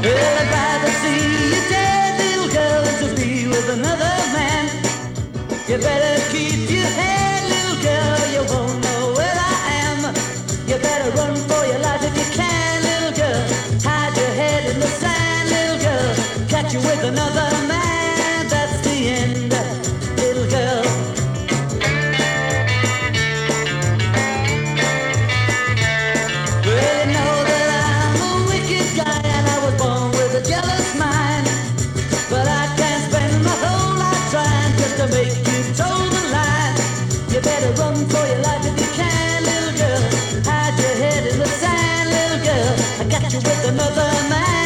I'd rather see you dead, little girl, than to be with another man. You better keep your head, little girl, you won't know where I am. You better run for your life if you can, little girl. Hide your head in the sand, little girl. Catch you with another to make you toe the line. You better run for your life if you can, little girl. Hide your head in the sand, little girl. I got you with another man.